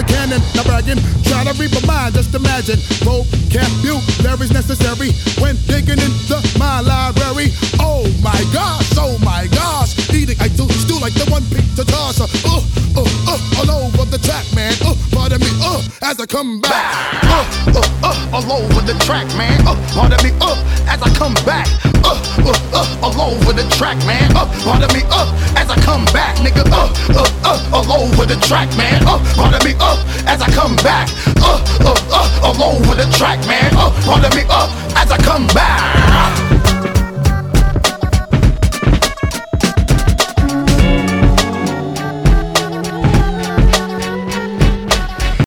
the cannon, not bragging. Try to read my mind, just imagine. Vocabulary's necessary when digging into my library. Oh my gosh, oh my gosh. Eating, I do stew like the one pizza tosser. Uh, uh, uh, all over the track, man. Uh, pardon me, uh, as I come back. Uh, uh, uh, all over the track, man. Uh, pardon me, uh, as I come back. Uh, uh, uh, all over the track, man. Uh, pardon me, uh, as I come back, nigga. Uh, uh, uh, all over the track, man. Uh, pardon me, as I come back. Uh, uh, uh, all over the track, man. Uh, pardon me, uh, as I come back.